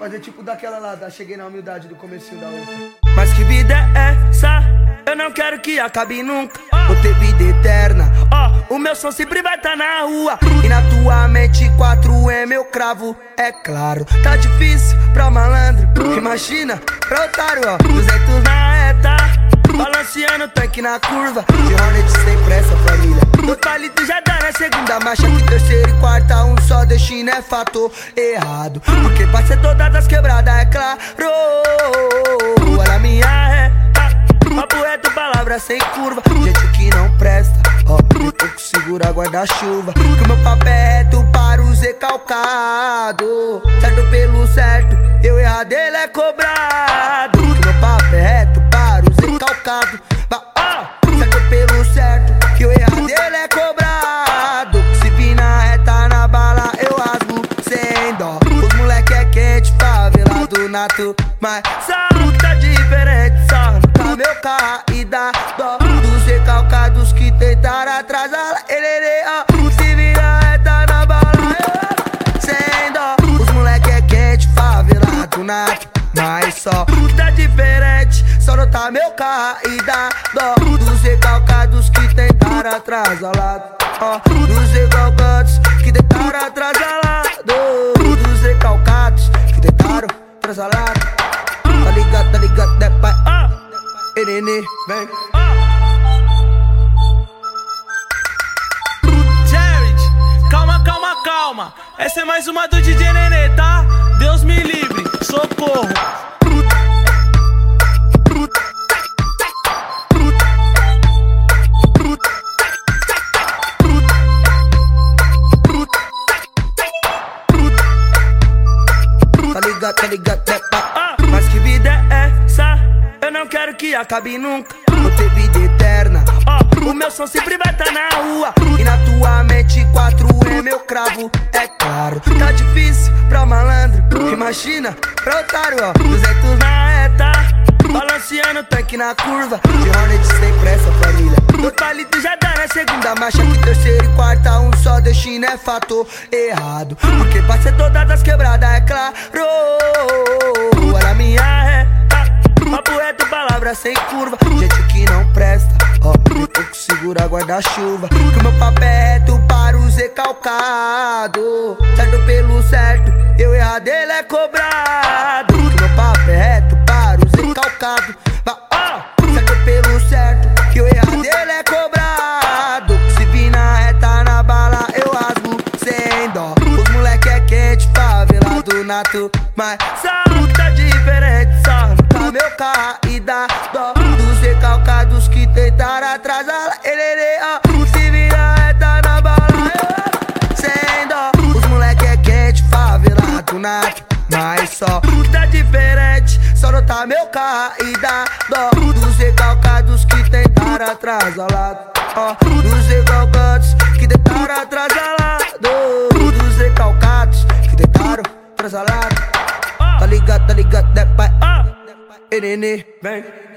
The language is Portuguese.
Fazer tipo daquela lá, da cheguei na humildade do comecinho da outra. Mas que vida é essa? Eu não quero que acabe nunca. Vou ter vida eterna. Ó, o meu som sempre vai tá na rua. E na tua mente 4 é meu cravo, é claro. Tá difícil pra malandro. Imagina pra otário, ó. 200 na reta. Balanceando tanque na curva. De Hornet sem pressa, família. Dois palitos já dá na segunda marcha. Que terceira e quarta, um só destino é fator errado. Porque pode ser todas as quebradas, é claro. Olha minha ré. Papo reto, palavra sem curva. Gente que não presta, ó. Eu segura guarda-chuva. Que o meu papo é reto para o Z calcado. Certo pelo certo, eu errado, ele é cobrado. Que o meu papo é reto para o Z Mas saúde tá diferente, só tá meu carro e dá dó. Dos recalcados que tentaram atrasar, ele ó. Se vir na reta na bala, rasgo sem dó. Os moleque é quente, favelado nato. Mas só tá diferente, só não tá meu carro e dá dó. Dos recalcados que tentaram atrasar lá. Ó, dos recalcados Nenê, vem. Jared, calma, calma, calma. Essa é mais uma do DJ Nenê, tá? Deus me livre, socorro. Não quero que acabe nunca. Vou ter vida eterna. Ó, o meu som sempre vai tá na rua. E na tua mente 4 é meu cravo, é claro. Tá difícil pra malandro. Imagina pra otário, ó. 200 na reta. Balanceando tanque na curva. De Hornet sem pressa, família. Dois palitos já dá na segunda marcha. Que terceira e quarta, um só destino é fator errado. Porque pode ser todas as quebradas, é claro. Sem curva. Gente que não presta, ó. Eu pouco segura guarda-chuva. Que meu papo é reto para o Z calcado. Certo pelo certo, eu errado, ele é cobrado. Que meu papo é reto para o Z calcado. Vai, ó, certo pelo certo, que eu errado, ele é cobrado. Se vir na reta na bala, eu rasgo sem dó. Os moleque é quente, favelado nato. Mas sabe tá diferente, tá meu carro e dá dó. Dos recalcados que tentaram atrasar, ele ó. Se vir na reta na bala, sem dó. Os moleque é quente, favelado nato. Mas só tá diferente, só não tá meu carro e dá dó. Dos recalcados que tentaram atrasar lá. Ó, dos recalcados que tentaram atrasar lá. Dos recalcados que tentaram atrasar lá. Tá ligado, tá ligado, né, pai? Ei, nenê, vem.